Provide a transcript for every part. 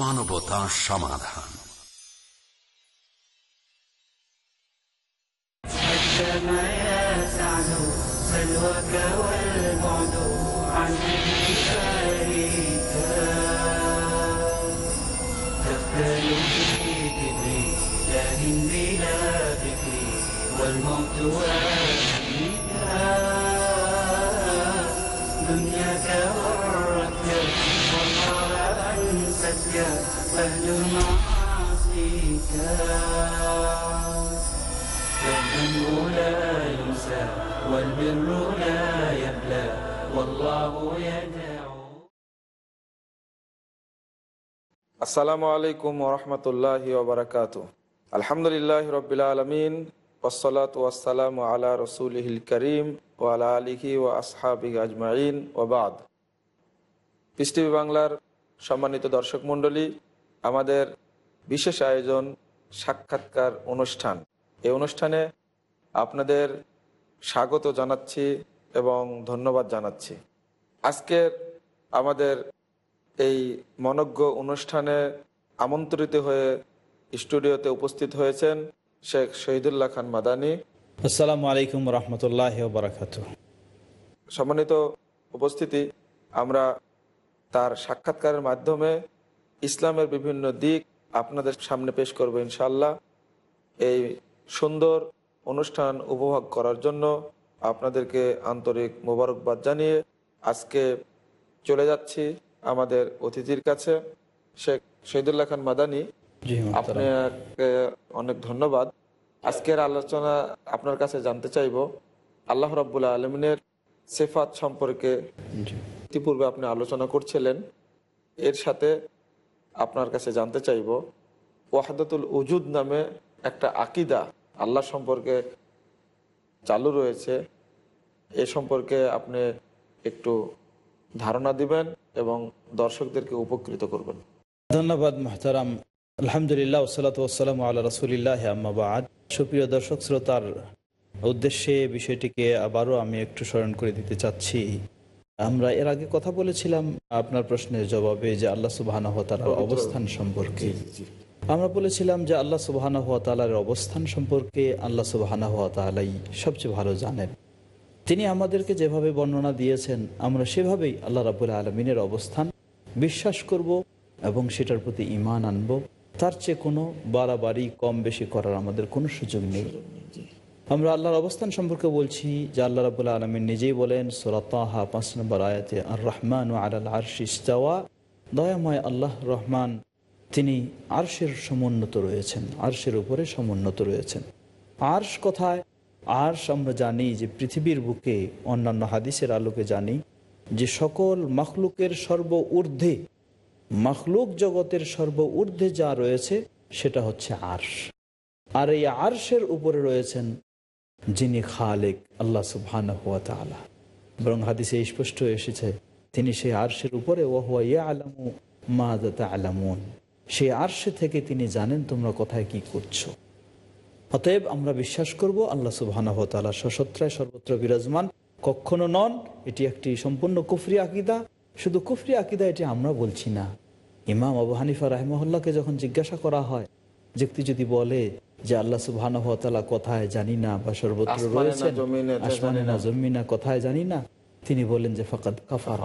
মানবতা সমাধান كما يسعد سلوك والبعد عن ذكرك تختل في كبري لكن بلا فكري والموت وأهلك أنستك فاهل معاصيك فالذنب لا ينسى والبر لا يبلى والله يدعو আসসালামু আলাইকুম ওরহমতুল্লাহি ওবরাকাত আলহামদুলিল্লাহ রবিল আলমিন ওসলাত ওয়াসালাম আলা রসুলহিল করিম ও আলা আলিহি ও আসহাবি আজমাইন ওবাদ পিস টিভি বাংলার সম্মানিত দর্শক মণ্ডলী আমাদের বিশেষ আয়োজন সাক্ষাৎকার অনুষ্ঠান। এই অনুষ্ঠানে আপনাদের স্বাগত জানাচ্ছি এবং ধন্যবাদ জানাচ্ছি। আজকের আমাদের এই মনজ্ঞ অনুষ্ঠানে আমন্ত্রিত হয়ে স্টুডিওতে উপস্থিত হয়েছেন শেখ শহীদুল্লাহ খান মাদানী। আসসালামু আলাইকুম রহমতুল্লাহ বারাকাত সম্মানিত উপস্থিতি আমরা তার সাক্ষাৎকারের মাধ্যমে ইসলামের বিভিন্ন দিক আপনাদের সামনে পেশ করব ইনশাল্লাহ এই সুন্দর অনুষ্ঠান উপভোগ করার জন্য আপনাদেরকে আন্তরিক মোবারকবাদ জানিয়ে আজকে চলে যাচ্ছি আমাদের অতিথির কাছে শেখ শহীদুল্লাহ খান মাদানী। আপনাকে অনেক ধন্যবাদ। আজকের আলোচনা আপনার কাছে জানতে চাইব আল্লাহ রাবুল্লাহ আলমিনের সেফাত সম্পর্কে। ইতিপূর্বে আপনি আলোচনা করছিলেন, এর সাথে আপনার কাছে জানতে চাইব, ওয়াহাদাতুল উজুদ নামে একটা আকিদা আল্লাহ সম্পর্কে চালু রয়েছে, এ সম্পর্কে আপনি একটু ধারণা দিবেন এবং দর্শকদেরকে উপকৃত করবেন। ধন্যবাদ মোহতারাম। আলহামদুলিল্লাহ ওসালাত ওসালাম আল্লাহ রসুলিল্লাহ আম্মাবাদ সুপ্রিয় দর্শক, শ্রোতার উদ্দেশ্যে বিষয়টিকে আবারও আমি একটু স্মরণ করে দিতে চাচ্ছি। আমরা এর আগে কথা বলেছিলাম আপনার প্রশ্নের জবাবে যে আল্লাহ সুবাহ অবস্থান সম্পর্কে। আমরা বলেছিলাম যে আল্লাহ সুবাহ অবস্থান সম্পর্কে আল্লাহ সুবাহ সবচেয়ে ভালো জানেন। তিনি আমাদেরকে যেভাবে বর্ণনা দিয়েছেন, আমরা সেভাবেই আল্লাহ রাবুল আলমিনের অবস্থান বিশ্বাস করব এবং সেটার প্রতি ইমান আনব। তার চেয়ে কোনো বাড়াবাড়ি কম বেশি করার আমাদের কোনো সুযোগ নেই। আমরা আল্লাহর অবস্থান সম্পর্কে বলছি, যে আল্লাহ রাবুল্লাহ আলমিন নিজেই বলেন সোরাতাহা পাঁচ নম্বর আয়াতে আর রহমান ও আল আরশিস্তাওয়া দয়াময় আল্লাহ রহমান তিনি আরশের সমুন্নত রয়েছেন, আরশের উপরে সমুন্নত রয়েছেন। আরশ কথায়? আরশ আমরা জানি যে পৃথিবীর বুকে, অন্যান্য হাদিসের আলোকে জানি যে সকল মখলুকের সর্ব ঊর্ধ্বে মখলুক জগতের সর্ব ঊর্ধ্বে যা রয়েছে, সেটা হচ্ছে আরশ। আর এই আরশের উপরে রয়েছেন যিনি খালেক, আল্লাহ সুবহান হুয়া তালা বরং হাদিসে স্পষ্ট এসেছে, তিনি সেই আরশের উপরে ওহুয়া ইয়া আলামু মা আলামুন সেই আরশে থেকে তিনি জানেন তোমরা কোথায় কি করছ। অতএব আমরা বিশ্বাস করব, আল্লাহ সুবাহ তালা সশত্রায় সর্বত্র বিরাজমান, কখনো নন, এটি একটি সম্পূর্ণ কুফরি আকিদা। শুধু কুফরি আকিদা এটি আমরা বলছি না। ইমাম আবু হানিফা রাহমহল্লাকে যখন জিজ্ঞাসা করা হয় যুক্তি যদি বলে যে আল্লাহ সুবাহ কোথায় জানি না বা সর্বত্র রয়েছেন জমিনে আসমানে না জমিনা কোথায় জানি না তিনি বলেন যে ফাকাদ কাফার।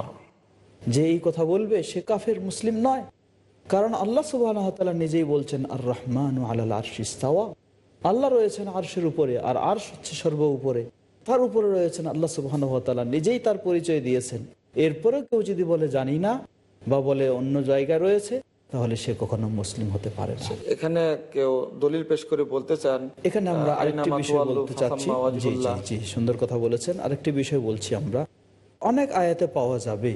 যে এই কথা বলবে সে কাফের মুসলিম নয়। কারণ আল্লাহ সুবাহ নিজেই বলছেন আর রহমান আল্লাহ আরশিস্তাওয়া আল্লাহ রয়েছেন আরশের উপরে আর আরশ হচ্ছে সর্ব উপরে। তার উপরে রয়েছেন আল্লাহ সুবাহানুভাতালা নিজেই তার পরিচয় দিয়েছেন। এরপরেও কেউ যদি বলে জানি না বা বলে অন্য জায়গায় রয়েছে তাহলে সে কখনো মুসলিম হতে পারে না। এখানে কেউ দলিল পেশ করে বলতে চান এখানে আমরা আরেকটি বিষয় বলতে চাচ্ছি। জি জি জি সুন্দর কথা বলেছেন। আরেকটি বিষয় বলছি আমরা। অনেক আয়াতে পাওয়া যাবে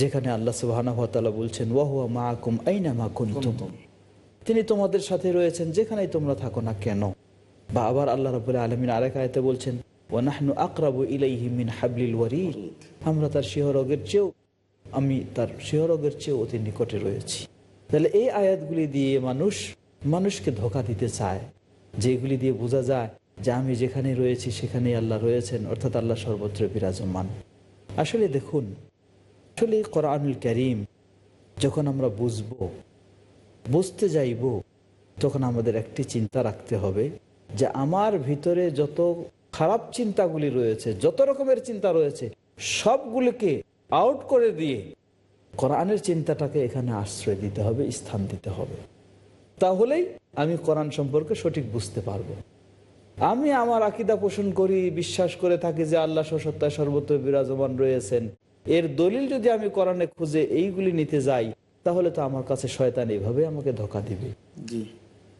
যেখানে আল্লাহ সুবাহানুভাতালা বলছেন ওয়াহুয়া মা কুম আইনা মা কুন্তুম। তিনি তোমাদের সাথে রয়েছেন যেখানেই তোমরা থাকো না কেন। বা আবার আল্লাহ রাবুল্লাহ আলমিন আরেক আয়তে বলছেন ওয়ানাহনু আকরাবু ইলাইহি মিন হাবলিল ওয়ারি আমরা তার শিহরগের চেয়েও আমি তার শিহরগের চেয়েও অতি নিকটে রয়েছি। তাহলে এই আয়াতগুলি দিয়ে মানুষ, মানুষকে ধোকা দিতে চায়। যেগুলি দিয়ে বোঝা যায় যে আমি যেখানে রয়েছি সেখানেই আল্লাহ রয়েছেন, অর্থাৎ আল্লাহ সর্বত্র বিরাজমান। আসলে দেখুন, আসলে কোরআনুল করিম যখন আমরা বুঝব, বুঝতে যাইব, তখন আমাদের একটি চিন্তা রাখতে হবে যে আমার ভিতরে যত খারাপ চিন্তাগুলি রয়েছে, যত রকমের চিন্তা রয়েছে, সবগুলিকে আউট করে দিয়ে কোরআনের চিন্তাটাকে এখানে আশ্রয় দিতে হবে স্থান দিতে হবে। তাহলেই আমি কোরআন সম্পর্কে সঠিক বুঝতে পারব। আমি আমার আকিদা পোষণ করি বিশ্বাস করে থাকি যে আল্লাহ সত্তায় সর্বত্র বিরাজমান রয়েছেন। এর দলিল যদি আমি কোরআনে খুঁজে এইগুলি নিতে যাই তাহলে তো আমার কাছে শয়তান এইভাবে আমাকে ধোকা দিবে। জি।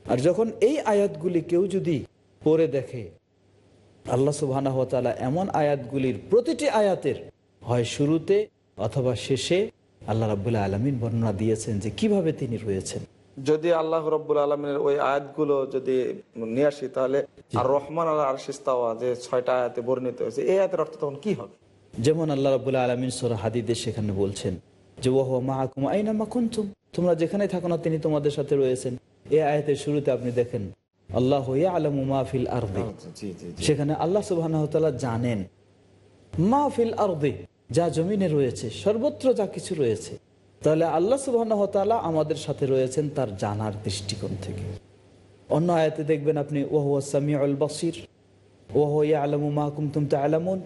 আর যখন এই আয়াতগুলি কেউ যদি পড়ে দেখে আল্লাহ সুবাহ এমন আয়াতগুলির প্রতিটি আয়াতের হয় শুরুতে অথবা শেষে আল্লাহ রাবুল্লাহ আলমিন বর্ণনা দিয়েছেন যে কীভাবে তিনি রয়েছেন। যদি আল্লাহ রব্বুল আলমিনের ওই আয়াতগুলো যদি নিয়ে আসি তাহলে আর রহমান আল্লাহ আর শিস্তাওয়া যে ছয়টা আয়াতে বর্ণিত হয়েছে এই আয়াতের অর্থ তখন কি হবে? যেমন আল্লাহ রাবুল্লাহ আলমিন সোরা হাদিদে সেখানে বলছেন যে ওহ মাহকুম আইনা মাকুন্তুম তোমরা যেখানে থাকো না তিনি তোমাদের সাথে রয়েছেন। এই আয়াতের শুরুতে আপনি দেখেন আল্লাহ আলমু মাহফিল আর্দি। জি জি সেখানে আল্লাহ সুবাহ জানেন মাহফিল আর্দে। যা জমিনে রয়েছে, সর্বত্র যা কিছু রয়েছে, তাহলে আল্লাহ সুবাহ আমাদের সাথে রয়েছেন তার জানার দৃষ্টিকোণ থেকে। অন্য আয়াতে দেখবেন আপনি ওহুয়া সামি আল বসির ওহ আলমু মাহকুম তুম তা আলামুন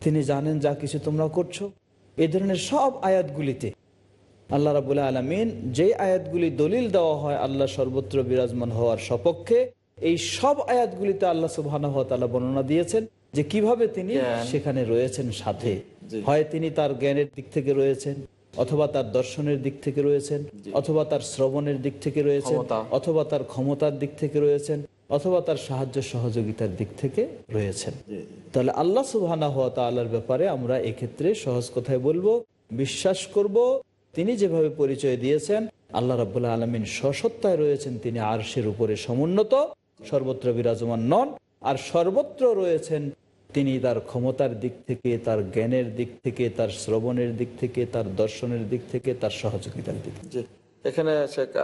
তিনি জানেন যা কিছু তোমরা করছ। এই ধরনের সব আয়াতগুলিতে আল্লাহ রাবুল্লাহ আলমিন যে আয়াতগুলি দলিল দেওয়া হয়, আল্লাহ সর্বত্র বিরাজমান হওয়ার সপক্ষে এই সব আয়াতগুলিতে আল্লাহ সুবাহ বর্ণনা দিয়েছেন যে কীভাবে তিনি সেখানে রয়েছেন সাথে। হয় তিনি তার জ্ঞানের দিক থেকে রয়েছেন অথবা তার দর্শনের দিক থেকে রয়েছেন অথবা তার শ্রবণের দিক থেকে রয়েছেন অথবা তার ক্ষমতার দিক থেকে রয়েছেন অথবা তার সাহায্য সহযোগিতার দিক থেকে রয়েছেন। তাহলে আল্লাহ সুবাহ ব্যাপারে আমরা এক্ষেত্রে সহজ কথায় বলব বিশ্বাস করব তিনি যেভাবে পরিচয় দিয়েছেন আল্লাহ রাবুল্লাহ আলমিন সসত্তায় রয়েছেন তিনি আরশের উপরে সমুন্নত সর্বত্র বিরাজমান নন আর সর্বত্র রয়েছেন তিনি তার ক্ষমতার দিক থেকে তার জ্ঞানের দিক থেকে তার শ্রবণের দিক থেকে তার দর্শনের দিক থেকে তার সহযোগিতার দিক থেকে। এখানে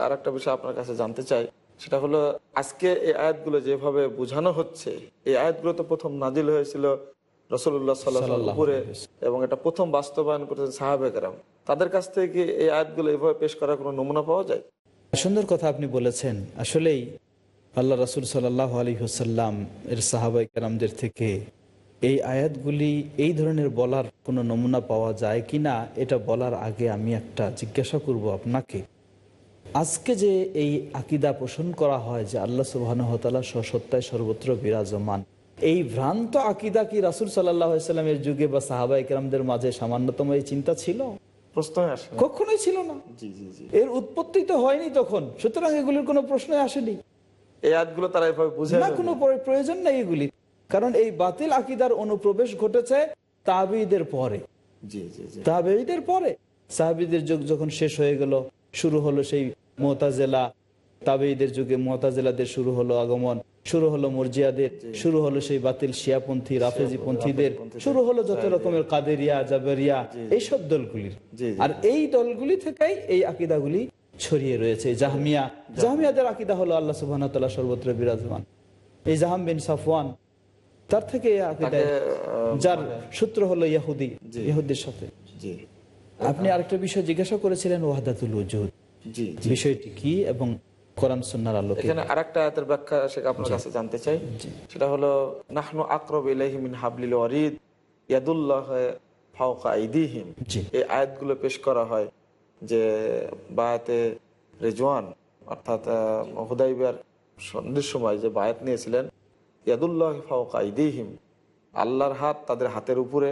আর একটা বিষয় আপনার কাছে জানতে চাই সেটা হলো আজকে এই আয়াতগুলো যেভাবে বোঝানো হচ্ছে এই আয়াতগুলো তো প্রথম নাজিল হয়েছিল রসুল্লাহ সাল্লাহ উপরে এবং এটা প্রথম বাস্তবায়ন করেছেন সাহাবেকরাম তাদের কাছ থেকে এই আয়াতগুলো এভাবে পেশ করার কোনো নমুনা পাওয়া যায়? সুন্দর কথা আপনি বলেছেন। আসলেই আল্লাহ রাসুল সাল্লাহ আলী হুসাল্লাম এর সাহাবাই কালামদের থেকে এই আয়াতগুলি এই ধরনের বলার কোনো নমুনা পাওয়া যায় কি না এটা বলার আগে আমি একটা জিজ্ঞাসা করব আপনাকে। আজকে যে এই আকিদা পোষণ করা হয় যে আল্লাহ সুবাহতালা সসত্তায় সর্বত্র বিরাজমান এই ভ্রান্ত আকিদা কি রাসুল সাল্লাহামের যুগে বা সাহাবাই কেরামদের মাঝে সামান্যতম এই চিন্তা ছিল। কখনোই ছিল না। জি জি জি। এর উৎপত্তি তো হয়নি তখন সুতরাং এগুলির কোনো প্রশ্নই আসেনি। এই আয়াতগুলো তারা এভাবে বুঝে না কোনো প্রয়োজন নেই এগুলি। কারণ এই বাতিল আকিদার অনুপ্রবেশ ঘটেছে তাবিদের পরে। তাবেঈদের পরে। সাহাবিদের যুগ যখন শেষ হয়ে গেল শুরু হলো সেই মোতাজেলা। তাবেঈদের যুগে মোতাজেলাদের শুরু হলো আগমন শুরু হলো মর্জিয়াদের শুরু হলো সেই বাতিল শিয়াপন্থী রাফেজি পন্থীদের শুরু হলো যত রকমের কাদেরিয়া জাবেরিয়া এইসব দলগুলির। আর এই দলগুলি থেকেই এই আকিদাগুলি ছড়িয়ে রয়েছে। জাহমিয়া জাহমিয়াদের আকিদা হলো আল্লাহ সুবাহ সর্বত্র বিরাজমান। এই জাহাম বিন সাফওয়ান তার থেকে যার সূত্র হলো ইয়াহুদি জি। ইহুদির সাথে। আপনি আরেকটা বিষয় জিজ্ঞাসা করেছিলেন ওয়াহাদাতুল উজুদ বিষয়টি কি এবং কোরআন সুন্নার আলোকে এখানে আরেকটা আয়াতের ব্যাখ্যা শেখ আপনার কাছে জানতে চাই। সেটা হলো নাহনু আকরব ইলাইহি মিন হাবলিল ওয়ারিদ ইয়াদুল্লাহ ফাওকা আইদিহিম। জি। এই আয়াতগুলো পেশ করা হয় যে বায়াতে রেজওয়ান অর্থাৎ আহ, হুদাইবিয়ার সন্ধির সময় যে বায়াত নিয়েছিলেন ইয়াদুল্লাহ ফাউকাইদিহিম আল্লাহর হাত তাদের হাতের উপরে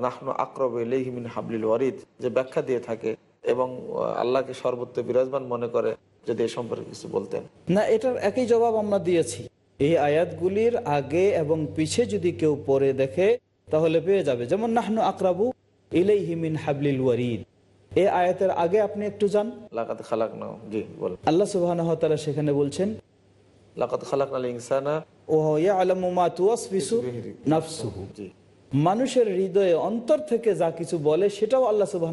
নাহনু আকরব ইলেহিমিন হাবলিল ওয়ারিদ যে ব্যাখ্যা দিয়ে থাকে এবং আল্লাহকে সর্বত্র বিরাজমান মনে করে যদি এ সম্পর্কে কিছু বলতেন। না এটার একই জবাব আমরা দিয়েছি। এই আয়াতগুলির আগে এবং পিছে যদি কেউ পরে দেখে তাহলে পেয়ে যাবে। যেমন নাহনু আকরাবু ইলাইহিমিন হাবলিল ওয়ারিদ। এই আয়াতের আগে আপনি একটু যান। আল্লাহ সুবাহ সেখানে বলছেন মানুষের হৃদয়ে অন্তর থেকে যা কিছু বলে সেটাও আল্লাহ সুবাহ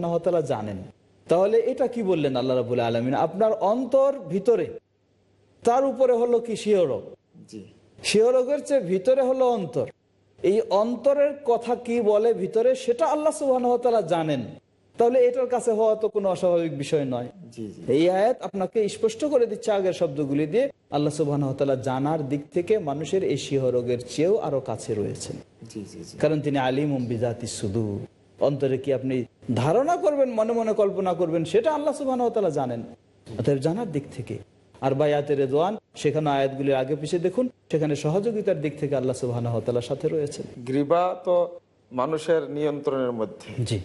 জানেন। তাহলে এটা কি বললেন আল্লাহ রাবুল আলমিন? আপনার অন্তর ভিতরে তার উপরে হলো কি শিহরক জি। শিহরকের চেয়ে ভিতরে হলো অন্তর। এই অন্তরের কথা কি বলে ভিতরে সেটা আল্লাহ সুবাহ জানেন। তাহলে এটার কাছে হওয়া তো কোনো অস্বাভাবিক বিষয় নয়। এই আয়াত আপনাকে স্পষ্ট করে দিচ্ছে আগের শব্দগুলি দিয়ে। আল্লাহ সুবাহ জানার দিক থেকে মানুষের এই শিহরোগের চেয়েও আরও কাছে রয়েছেন। কারণ তিনি আলিম বিজাতি শুধু অন্তরে কি আপনি ধারণা করবেন মনে মনে কল্পনা করবেন সেটা আল্লাহ সুবাহ জানেন। অতএব জানার দিক থেকে আর বায়াতের দোয়ান সেখানে আয়াতগুলি আগে পিছিয়ে দেখুন সেখানে সহযোগিতার দিক থেকে আল্লাহ সুবাহ সাথে রয়েছেন। গ্রীবা তো মানুষের নিয়ন্ত্রণের মধ্যে। জি।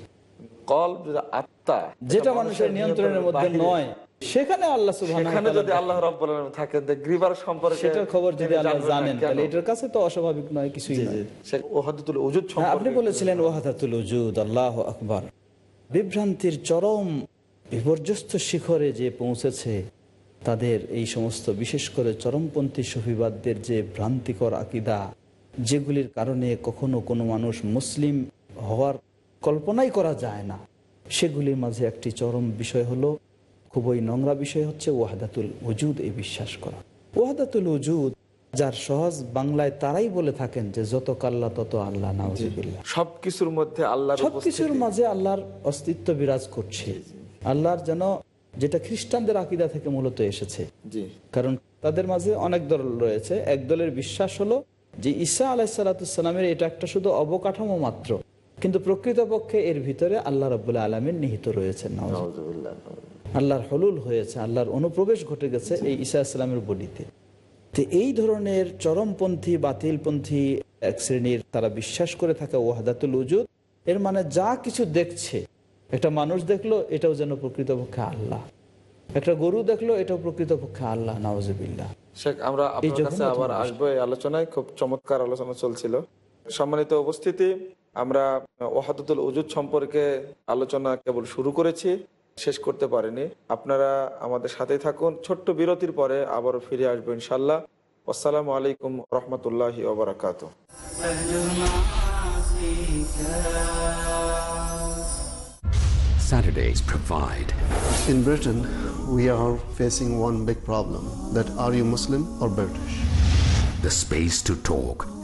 কল যেটা আত্মা যেটা মানুষের নিয়ন্ত্রণের মধ্যে নয় সেখানে আল্লাহ সেখানে যদি আল্লাহ রব্বুল থাকেন গ্রীবার সম্পর্কে সেটার খবর যদি আল্লাহ জানেন তাহলে এটার কাছে তো অস্বাভাবিক নয় কিছুই হ্যাঁ, আপনি বলেছিলেন আল্লাহ আকবার। বিভ্রান্তির চরম বিপর্যস্ত শিখরে যে পৌঁছেছে তাদের এই সমস্ত বিশেষ করে চরমপন্থী সফিবাদদের যে ভ্রান্তিকর আকিদা যেগুলির কারণে কখনো কোনো মানুষ মুসলিম হওয়ার কল্পনাই করা যায় না। সেগুলির মাঝে একটি চরম বিষয় হলো খুবই নোংরা বিষয় হচ্ছে ওয়াহাদাতুল উজুদ এই বিশ্বাস করা। ওয়াহাদাতুল উজুদ যার সহজ বাংলায় তারাই বলে থাকেন যে যত কাল্লা তত আল্লাহ নাউজিবিল্লাহ। সবকিছুর মধ্যে আল্লাহর সবকিছুর মাঝে আল্লাহর অস্তিত্ব বিরাজ করছে। আল্লাহর যেন যেটা খ্রিস্টানদের আকিদা থেকে মূলত এসেছে। কারণ তাদের মাঝে অনেক দল রয়েছে। এক দলের বিশ্বাস হলো যে ঈসা আলাহিসাল্লামের এটা একটা শুধু অবকাঠামো মাত্র। কিন্তু প্রকৃতপক্ষে এর ভিতরে আল্লাহ রবুল্লাহ আলমের নিহিত রয়েছেন। আল্লাহর হলুল হয়েছে আল্লাহর অনুপ্রবেশ ঘটে গেছে এই ঈসা ইসলামের বডিতে তো এই ধরনের চরমপন্থী বাতিলপন্থী এক শ্রেণির তারা বিশ্বাস করে থাকে ওয়াহাদাতুল উজুদ এর মানে যা কিছু দেখছে একটা মানুষ দেখল এটাও যেন প্রকৃতপক্ষে আল্লাহ। একটা গরু দেখল এটাও প্রকৃতপক্ষে আল্লাহ নওয়াজবিল্লাহ শেখ আমরা আপনার কাছে আবার আসব এই আলোচনায় খুব চমৎকার আলোচনা চলছিল। সম্মানিত উপস্থিতি আমরা ওয়াহাদুল উজুদ সম্পর্কে আলোচনা কেবল শুরু করেছি শেষ করতে পারিনি আপনারা আমাদের সাথেই থাকুন ছোট্ট বিরতির পরে আবারও ফিরে আসব ইনশাল্লাহ আসসালামু আলাইকুম রহমতুল্লাহি ওবরাকাত Saturdays provide. In Britain, we are facing one big problem that are you Muslim or British? The space to talk.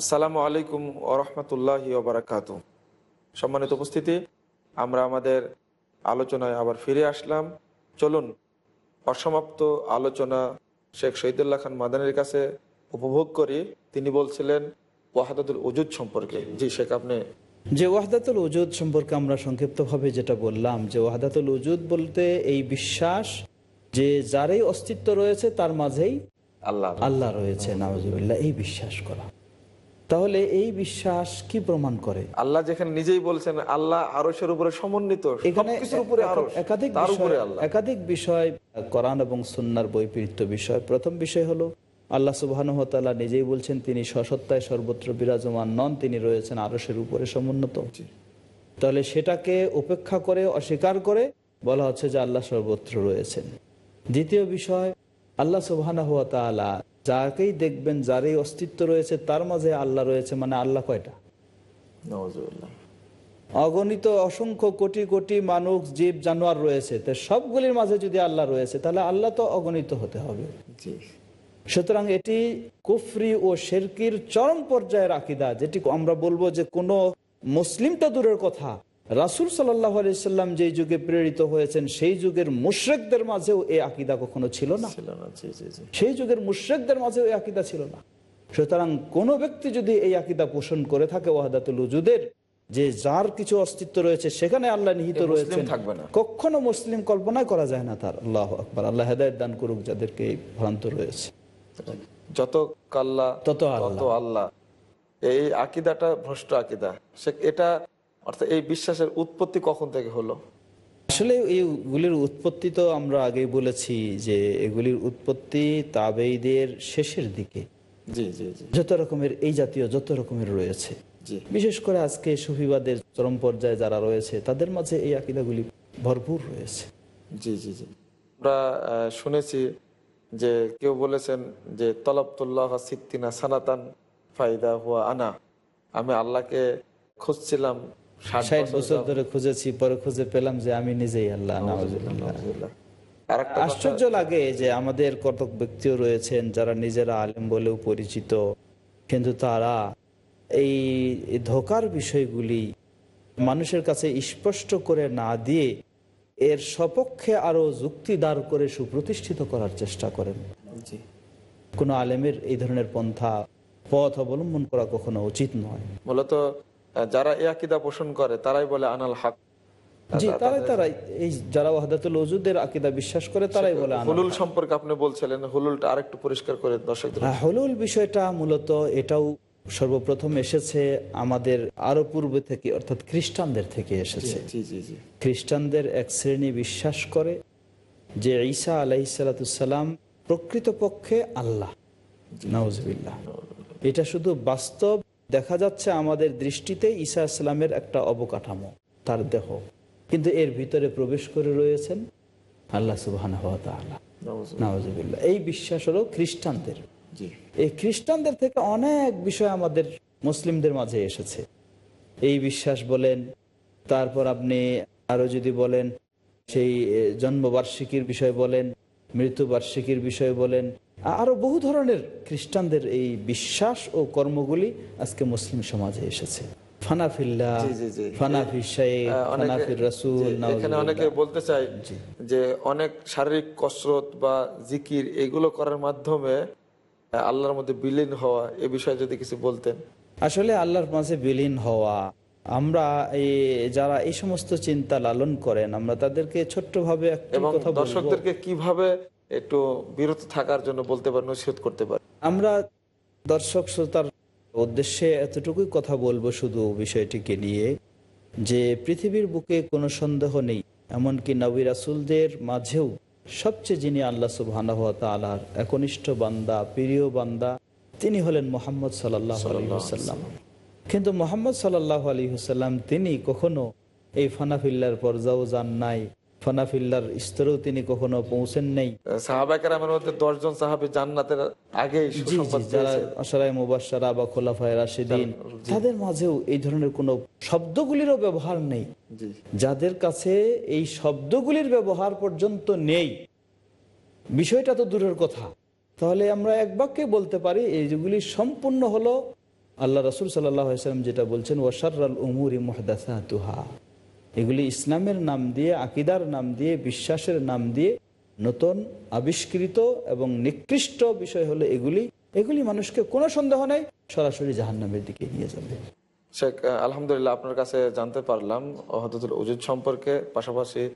আসসালামু আলাইকুম ওরহমতুল্লাহ ওবরাকাত সম্মানিত উপস্থিতি, আমরা আমাদের আলোচনায় আবার ফিরে আসলাম। চলুন, অসমাপ্ত আলোচনা শেখ শহীদুল্লাহ খান মাদানের কাছে উপভোগ করি। তিনি বলছিলেন ওয়াহাদুল উজুদ সম্পর্কে। জি, শেখ, আপনি? যে ওয়াহদাতুল উজুদ সম্পর্কে আমরা সংক্ষিপ্তভাবে যেটা বললাম, যে ওয়াহদাতুল উজুদ বলতে এই বিশ্বাস যে যারই অস্তিত্ব রয়েছে তার মাঝেই আল্লাহ আল্লাহ রয়েছে নাওজুবিল্লাহ এই বিশ্বাস করা। তাহলে এই বিশ্বাস কি প্রমাণ করে? আল্লাহ যেখানে নিজেই বলছেন আল্লাহ আরসের উপরে সমন্বিত এখানে একাধিক বিষয় উপরে একাধিক বিষয় কোরআন এবং সুন্নার বৈপরীত্য বিষয়। প্রথম বিষয় হলো আল্লাহ সুবাহানুহতাল্লাহ নিজেই বলছেন তিনি সসত্তায় সর্বত্র বিরাজমান নন তিনি রয়েছেন আরসের উপরে সমুন্নত। তাহলে সেটাকে উপেক্ষা করে অস্বীকার করে বলা হচ্ছে যে আল্লাহ সর্বত্র রয়েছেন। দ্বিতীয় বিষয় আল্লাহ সুবাহানা যাকেই দেখবেন যারই অস্তিত্ব রয়েছে তার মাঝে আল্লাহ রয়েছে মানে আল্লাহ কয়টা। অগণিত অসংখ্য কোটি কোটি মানুষ জীব জানোয়ার রয়েছে। তো সবগুলির মাঝে যদি আল্লাহ রয়েছে তাহলে আল্লাহ তো অগণিত হতে হবে। জি। সুতরাং এটি কুফরি ও শেরকির চরম পর্যায়ের আকিদা যেটি আমরা বলব যে কোনো মুসলিম তো দূরের কথা রাসুল সাল্লাহ আলাইসাল্লাম যেই যুগে প্রেরিত হয়েছেন সেই যুগের মুশ্রেকদের মাঝেও এই আকিদা কখনো ছিল না। সেই যুগের মুশ্রেকদের মাঝেও এই আকিদা ছিল না। সুতরাং কোনো ব্যক্তি যদি এই আকিদা পোষণ করে থাকে ওয়াহাদাতুল উজুদের যে যার কিছু অস্তিত্ব রয়েছে সেখানে আল্লাহ নিহিত রয়েছে থাকবে না। কখনো মুসলিম কল্পনা করা যায় না তার। আল্লাহ আকবর। আল্লাহ হেদায়ত দান করুক যাদেরকে এই ভ্রান্ত রয়েছে। যত কাল্লা তত আল্লাহ। এই আকিদাটা ভ্রষ্ট আকিদা। সে এটা অর্থাৎ এই বিশ্বাসের উৎপত্তি কখন থেকে হলো? আসলে এইগুলির উৎপত্তি তো আমরা আগেই বলেছি যে এগুলির উৎপত্তি তাবেইদের শেষের দিকে। জি জি জি। যত রকমের এই জাতীয় যত রকমের রয়েছে। বিশেষ করে আজকে সুফিবাদের চরম পর্যায়ে যারা রয়েছে তাদের মাঝে এই আকিদাগুলি ভরপুর রয়েছে। জি জি জি। আমরা শুনেছি যে কেউ বলেছেন যে তলবতুল্লাহ সিদ্দিনা সানাতান ফাইদা হুয়া আনা। আমি আল্লাহকে খুঁজছিলাম ষাট বছর ধরে খুঁজেছি পরে খুঁজে পেলাম যে আমি নিজেই আল্লাহ আশ্চর্য লাগে যে আমাদের কতক ব্যক্তিও রয়েছেন যারা নিজেরা আলেম বলেও পরিচিত কিন্তু তারা এই ধোকার বিষয়গুলি মানুষের কাছে স্পষ্ট করে না দিয়ে এর সপক্ষে আরও যুক্তি দাঁড় করে সুপ্রতিষ্ঠিত করার চেষ্টা করেন। কোনো আলেমের এই ধরনের পন্থা পথ অবলম্বন করা কখনো উচিত নয়। মূলত যারা এই আকিদা পোষণ করে তারাই বলে আনাল হক। জি তারাই তারাই এই যারা ওয়াহাদাতুল ওজুদের আকিদা বিশ্বাস করে তারাই বলে হুলুল সম্পর্কে আপনি বলছিলেন হুলুলটা আরেকটু পরিষ্কার করে দর্শকদের। হ্যাঁ, হলুল বিষয়টা মূলত এটাও সর্বপ্রথম এসেছে আমাদের আরও পূর্বে থেকে অর্থাৎ খ্রিস্টানদের থেকে এসেছে। জি জি জি খ্রিস্টানদের এক শ্রেণি বিশ্বাস করে যে ঈসা আলাইসালাতুসাল্লাম প্রকৃতপক্ষে আল্লাহ। এটা শুধু বাস্তব দেখা যাচ্ছে আমাদের দৃষ্টিতে ঈসা ইসলামের একটা অবকাঠামো তার দেহ। কিন্তু এর ভিতরে প্রবেশ করে রয়েছেন আল্লাহ সুবাহ নওয়াজবিল্লাহ এই বিশ্বাস হলো খ্রিস্টানদের। এই খ্রিস্টানদের থেকে অনেক বিষয় আমাদের মুসলিমদের মাঝে এসেছে। এই বিশ্বাস বলেন তারপর আপনি আরও যদি বলেন সেই জন্মবার্ষিকীর বিষয় বলেন মৃত্যুবার্ষিকীর বিষয় বলেন আরও বহু ধরনের খ্রিস্টানদের এই বিশ্বাস ও কর্মগুলি আজকে মুসলিম সমাজে এসেছে। এখানে অনেকে বলতে চাই যে অনেক শারীরিক কসরত বা জিকির এগুলো করার মাধ্যমে আল্লাহর মধ্যে বিলীন হওয়া এ বিষয়ে যদি কিছু বলতেন। আসলে আল্লাহর মাঝে বিলীন হওয়া আমরা এই যারা এই সমস্ত চিন্তা লালন করেন আমরা তাদেরকে ছোট্টভাবে একটি এবং কথা দর্শকদেরকে কীভাবে একটু বিরত থাকার জন্য বলতে পারেন নসিহত করতে পারেন। আমরা দর্শক শ্রোতার উদ্দেশ্যে এতটুকুই কথা বলব শুধু বিষয়টিকে নিয়ে যে পৃথিবীর বুকে কোনো সন্দেহ নেই এমনকি নবী রাসুলদের মাঝেও সবচেয়ে যিনি আল্লাহ সুবাহ তালার একনিষ্ঠ বান্দা প্রিয় বান্দা তিনি হলেন মোহাম্মদ সাল্লাহ আলহিহাল্লাম কিন্তু মোহাম্মদ সাল্লাহ আলী হুসাল্লাম তিনি কখনো এই ফানাফিল্লার পর্যাও যান নাই। ফানাফিল্লার স্তরেও তিনি কখনো পৌঁছেন নেই। সাহাবাকেরামের মধ্যে দশজন সাহাবি জান্নাতের জি যারা। আশারায় মুবাসারা বা খোলাফায় রাশিদিন তাদের মাঝেও এই ধরনের কোনো শব্দগুলিরও ব্যবহার নেই। যাদের কাছে এই শব্দগুলির ব্যবহার পর্যন্ত নেই বিষয়টা তো দূরের কথা। তাহলে আমরা এক বাক্যে বলতে পারি এইগুলি যেগুলি সম্পূর্ণ হলো আল্লাহ রসুল সাল্লাম যেটা বলছেন ওয়াশার্রাল উমুরি মহদাসাতুহা। এগুলি ইসলামের নাম দিয়ে আকিদার নাম দিয়ে বিশ্বাসের নাম দিয়ে নতুন আবিষ্কৃত এবং নিকৃষ্ট বিষয় হলো এগুলি। এগুলি মানুষকে কোনো সন্দেহ নেই সরাসরি জাহান্নামের দিকে নিয়ে যাবে। শেখ আলহামদুলিল্লাহ আপনার কাছে জানতে পারলাম ওহাদুল উজুদ সম্পর্কে পাশাপাশি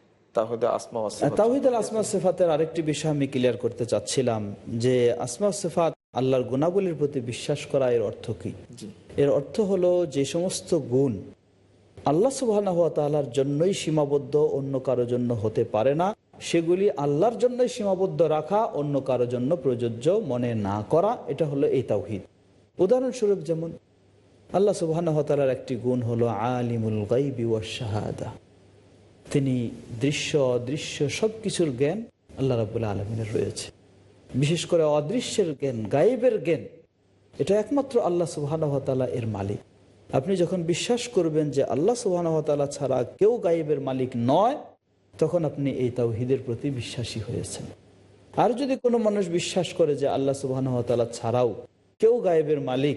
আসমা সেফাতের আরেকটি বিষয় আমি ক্লিয়ার করতে চাচ্ছিলাম যে আসমা সেফাত আল্লাহর গুণাবলীর প্রতি বিশ্বাস করা এর অর্থ কি? এর অর্থ হলো যে সমস্ত গুণ আল্লাহ সুবাহ তালার জন্যই সীমাবদ্ধ অন্য কারও জন্য হতে পারে না। সেগুলি আল্লাহর জন্যই সীমাবদ্ধ রাখা, অন্য কারও জন্য প্রযোজ্য মনে না করা, এটা হলো এই তাওহিদ। উদাহরণস্বরূপ যেমন, আল্লাহ সুবাহ একটি গুণ হলো আলিমুল গাইবি ওয়া শাহাদা। তিনি দৃশ্য, অদৃশ্য সব কিছুর জ্ঞান আল্লাহ রাবুল্লাহ আলমিনের রয়েছে। বিশেষ করে অদৃশ্যের জ্ঞান, গায়েবের জ্ঞান, এটা একমাত্র আল্লাহ সুবাহানহতালা এর মালিক। আপনি যখন বিশ্বাস করবেন যে আল্লাহ সুবাহানহতালা ছাড়া কেউ গায়েবের মালিক নয় তখন আপনি এই তাওহিদের প্রতি বিশ্বাসী হয়েছেন। আর যদি কোনো মানুষ বিশ্বাস করে যে আল্লাহ সুবাহানহতালা ছাড়াও কেউ গায়েবের মালিক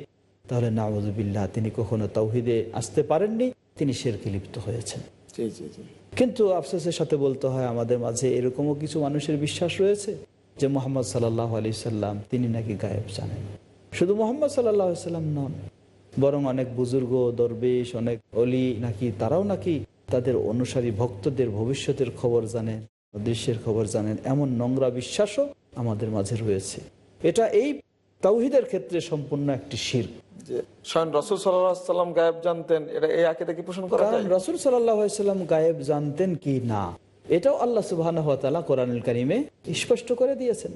তাহলে নাউজুবিল্লাহ তিনি কখনো তাওহিদে আসতে পারেননি তিনি শেরকে লিপ্ত হয়েছেন। জি জি জি। কিন্তু আফসোসের সাথে বলতে হয় আমাদের মাঝে এরকমও কিছু মানুষের বিশ্বাস রয়েছে যে মোহাম্মদ সাল্লাহ আলি সাল্লাম তিনি নাকি গায়েব জানেন। শুধু মোহাম্মদ সাল্লাহ সাল্লাম নন বরং অনেক বুজুর্গ দরবেশ অনেক অলি নাকি তারাও নাকি তাদের অনুসারী ভক্তদের ভবিষ্যতের খবর জানেন দৃশ্যের খবর জানেন এমন নোংরা বিশ্বাসও আমাদের মাঝে রয়েছে। এটা এই তাওহিদের ক্ষেত্রে সম্পূর্ণ একটি শির। স্বয়ং রসুল সাল্লাম গায়েব জানতেন এটা এই আকিদা কি পোষণ করা কারণ রসুল সাল্লাম গায়েব জানতেন কি না এটাও আল্লাহ সুবাহ কোরআনুল করিমে স্পষ্ট করে দিয়েছেন।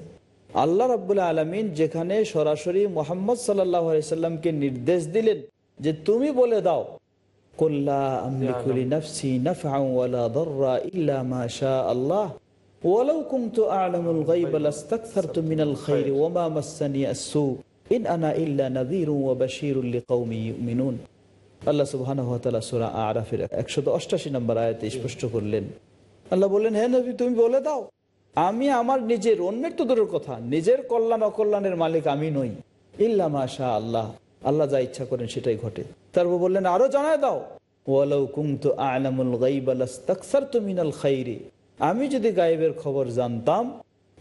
আল্লাহ রাবুল আলমিন যেখানে সরাসরি মোহাম্মদ সাল্লাহ সাল্লামকে নির্দেশ দিলেন যে তুমি বলে দাও আল্লাহ একশো নম্বর স্পষ্ট করলেন। আল্লাহ বললেন হে নবী তুমি বলে দাও আমি আমার নিজের অন্যের তো দূরের কথা। নিজের কল্যাণ অকল্যাণের মালিক আমি নই। ইল্লা মাশা আল্লাহ। আল্লাহ যা ইচ্ছা করেন সেটাই ঘটে। তারপর বললেন আরও জানায় দাও। আমি যদি গায়েবের খবর জানতাম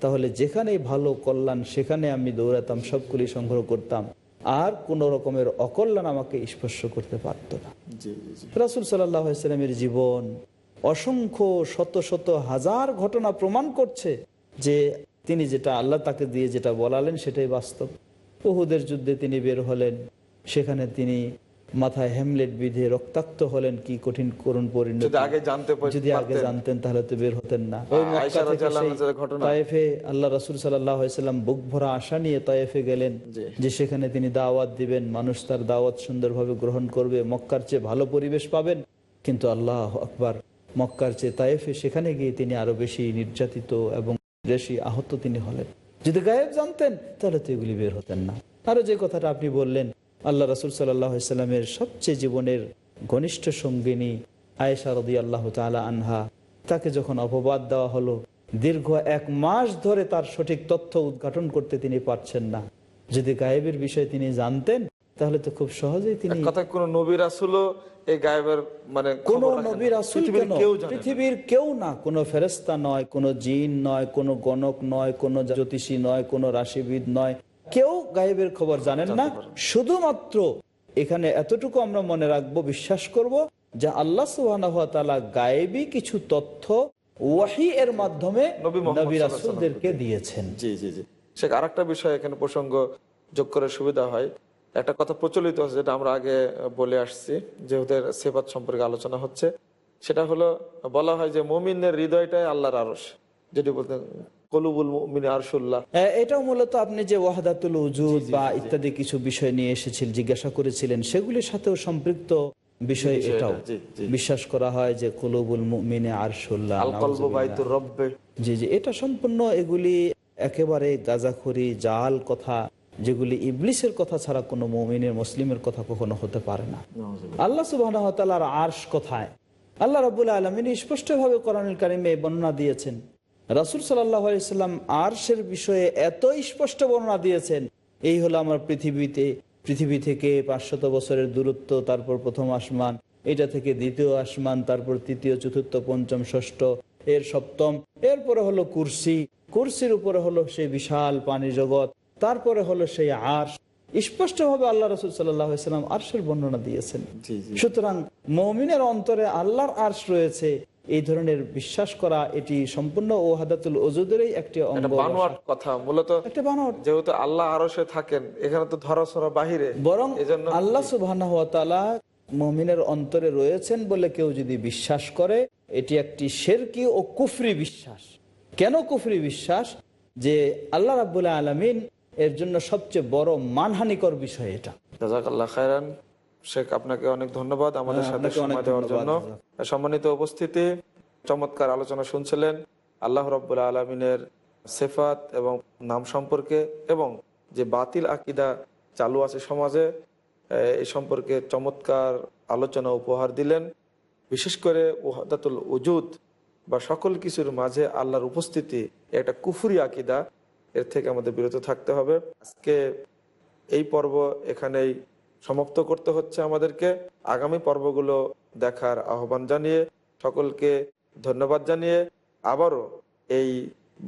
তাহলে যেখানেই ভালো কল্যাণ সেখানে আমি দৌড়াতাম সবগুলি সংগ্রহ করতাম। আর কোন রকমের অকল্যাণ আমাকে স্পর্শ করতে পারত না। রাসুল সাল্লামের জীবন অসংখ্য শত শত হাজার ঘটনা প্রমাণ করছে যে তিনি যেটা আল্লাহ তাকে দিয়ে যেটা বলালেন সেটাই বাস্তব। উহুদের যুদ্ধে তিনি বের হলেন সেখানে তিনি মাথায় হেমলেট বিধে রক্তাক্ত হলেন কি কঠিন করুণ পরিণতি। যদি আগে জানতে যদি আগে জানতেন তাহলে তো বের হতেন না। তায়েফে আল্লাহ রাসুল সাল্লাম বুক ভরা আশা নিয়ে তায়েফে গেলেন যে সেখানে তিনি দাওয়াত দিবেন মানুষ তার দাওয়াত সুন্দরভাবে গ্রহণ করবে মক্কার চেয়ে ভালো পরিবেশ পাবেন। কিন্তু আল্লাহ আকবার মক্কার চেয়ে তায়েফে, সেখানে গিয়ে তিনি আরও বেশি নির্যাতিত এবং বেশি আহত তিনি হলেন। যদি গায়েব জানতেন, তাহলে তো এগুলি বের হতেন না। আরও যে কথাটা আপনি বললেন, আল্লাহ রসুল সাল্লামের সবচেয়ে জীবনের ঘনিষ্ঠ সঙ্গিনী আয়েশা রদি আল্লাহ তালা আনহা, তাকে যখন অপবাদ দেওয়া হলো, দীর্ঘ এক মাস ধরে তার সঠিক তথ্য উদ্ঘাটন করতে তিনি পারছেন না। যদি গায়েবের বিষয়ে তিনি জানতেন তাহলে তো খুব সহজেই তিনি কোন নবী রাসুলও এই গায়েবের মানে কোন নবীর পৃথিবীর কেউ না। ফেরেস্তা নয় কোনো জিন নয় কোনো গণক নয় কোনো জ্যোতিষী নয় কোনো রাশিবিদ নয়। কেউ গায়েবের খবর জানেন না। শুধুমাত্র এখানে এতটুকু আমরা মনে রাখব বিশ্বাস করব যে আল্লাহ সুবাহ গায়েবী কিছু তথ্য ওয়াহি এর মাধ্যমে নবী রাসূলদেরকে দিয়েছেন। জি জি জি। সে আরেকটা বিষয় এখানে প্রসঙ্গ যোগ করে সুবিধা হয়। একটা কথা প্রচলিত আছে যেটা আমরা আগে বলে আসছি যে ওদের সেবাত সম্পর্কে আলোচনা হচ্ছে। সেটা হলো বলা হয় যে মমিনের হৃদয়টাই আল্লাহর আরস যেটি বলতে কলুবুল আরশুল্লাহ। এটাও মূলত আপনি যে ওয়াহাদাতুল উজুদ বা ইত্যাদি কিছু বিষয় নিয়ে এসেছিলেন জিজ্ঞাসা করেছিলেন সেগুলির সাথেও সম্পৃক্ত বিষয় এটাও। বিশ্বাস করা হয় যে কলুবুল মুমিনে আরশুল্লাহ জি জি এটা সম্পূর্ণ এগুলি একেবারে গাজাখড়ি জাল কথা যেগুলি ইবলিসের কথা ছাড়া কোনো মমিনের মুসলিমের কথা কখনো হতে পারে না। আল্লাহ সুবাহ আর্শ কথায়? আল্লাহ রবুল্লা আলমিন স্পষ্টভাবে কোরআনুল কারিমে বর্ণনা দিয়েছেন। রাসুল সাল্লাম আর্শের বিষয়ে এত স্পষ্ট বর্ণনা দিয়েছেন এই হলো আমার পৃথিবীতে পৃথিবী থেকে পাঁচশত বছরের দূরত্ব তারপর প্রথম আসমান এটা থেকে দ্বিতীয় আসমান তারপর তৃতীয় চতুর্থ পঞ্চম ষষ্ঠ এর সপ্তম এরপরে হলো কুরসি কুরসির উপরে হলো সেই বিশাল পানি জগৎ তারপরে হলো সেই আর্শ। স্পষ্টভাবে আল্লাহ রসুল সাল্লাম আর্শের বর্ণনা দিয়েছেন। সুতরাং মমিনের অন্তরে আল্লাহর আর্শ রয়েছে এই ধরনের বিশ্বাস করা এটি সম্পূর্ণ ওহাদাতুল ওজুদেরই একটি বানোয়াট কথা মূলত একটা বানর যেহেতু আল্লাহ আরশে থাকেন এখানে তো ধরা বাহিরে। বরং আল্লাহ সুবাহ মমিনের অন্তরে রয়েছেন বলে কেউ যদি বিশ্বাস করে এটি একটি শেরকি ও কুফরি বিশ্বাস। কেন কুফরি বিশ্বাস? যে আল্লাহ রাবুল্লাহ আলমিন এর জন্য সবচেয়ে বড় মানহানিকর বিষয় এটা। জাজাকাল্লাহ খায়রান শেখ আপনাকে অনেক ধন্যবাদ আমাদের হ্যাঁ, সাথে সময় দেওয়ার জন্য। সম্মানিত উপস্থিতি চমৎকার আলোচনা শুনছিলেন। আল্লাহ রব্বুল আলমিনের সেফাত এবং নাম সম্পর্কে এবং যে বাতিল আকিদা চালু আছে সমাজে এই সম্পর্কে চমৎকার আলোচনা উপহার দিলেন। বিশেষ করে ওহাদাতুল উজুদ বা সকল কিছুর মাঝে আল্লাহর উপস্থিতি একটা কুফুরি আকিদা। এর থেকে আমাদের বিরত থাকতে হবে। আজকে এই পর্ব এখানেই সমাপ্ত করতে হচ্ছে আমাদেরকে। আগামী পর্বগুলো দেখার আহ্বান জানিয়ে সকলকে ধন্যবাদ জানিয়ে আবারও এই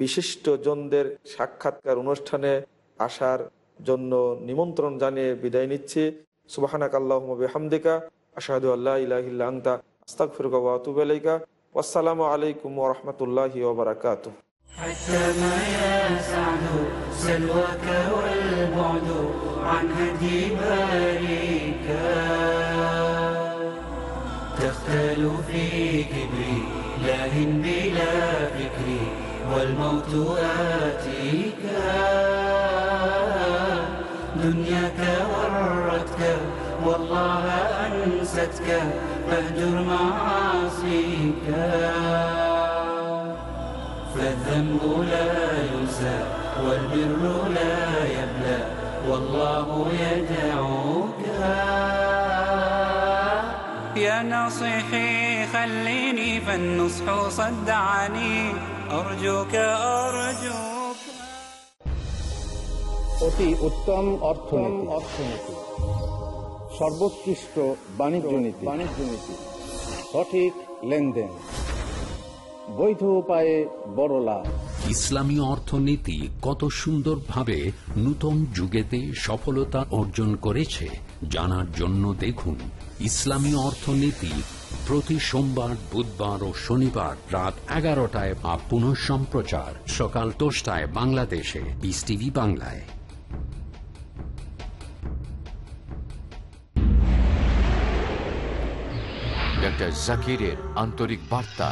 বিশিষ্ট জনদের সাক্ষাৎকার অনুষ্ঠানে আসার জন্য নিমন্ত্রণ জানিয়ে বিদায় নিচ্ছি। সুবাহানাক আল্লাহ হামদিকা আশাহাদু আল্লাহ ইলাহিল্লা আংতা আস্তাক ফিরকা ওয়াতুবালাইকা আসসালামু আলাইকুম ওরহমতুল্লাহি ওবরাকাতুহ حتى ما يسعد سلواك والبعد عن هدي باريك. تختل في كبري لاهن بلا فكري والموت آتيك. دنياك ورتك والله أنستك فاهجر معاصيك. فالذنب لا ينسى والبر لا يبلى والله يدعوك يا ناصحي خليني فالنصح صدعني أرجوك أرجوك অতি উত্তম অর্থনীতি অর্থনীতি সর্বোৎকৃষ্ট বাণিজ্য নীতি বাণিজ্য নীতি সঠিক লেনদেন বৈধ উপায়ে বড় লাভ। ইসলামী অর্থনীতি কত সুন্দরভাবে নূতন যুগেতে সফলতা অর্জন করেছে জানার জন্য দেখুন ইসলামী অর্থনীতি প্রতি সোমবার বুধবার ও শনিবার রাত এগারোটায় বা পুনঃ সম্প্রচার সকাল দশটায় বাংলাদেশে বিস টিভি বাংলায়। ডক্টর জাকিরের আন্তরিক বার্তা।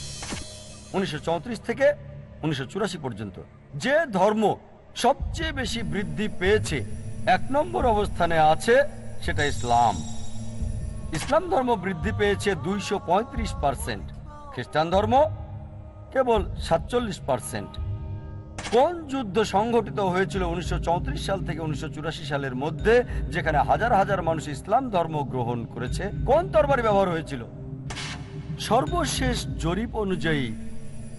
উনিশশো চৌত্রিশ থেকে উনিশশো চুরাশি পর্যন্ত। যে ধর্ম সবচেয়ে বেশি বৃদ্ধি পেয়েছে, এক নম্বর অবস্থানে আছে সেটা ইসলাম। ইসলাম ধর্ম বৃদ্ধি পেয়েছে দুইশো পার্সেন্ট। খ্রিস্টান ধর্ম কেবল সাতচল্লিশ পার্সেন্ট। কোন যুদ্ধ সংঘটিত হয়েছিল উনিশশো চৌত্রিশ সাল থেকে উনিশশো চুরাশি সালের মধ্যে, যেখানে হাজার হাজার মানুষ ইসলাম ধর্ম গ্রহণ করেছে? কোন তরবারি ব্যবহার হয়েছিল? সর্বশেষ জরিপ অনুযায়ী